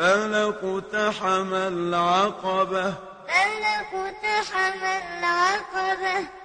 فلا اقتحم العقبة. فلا اقتحم العقبة.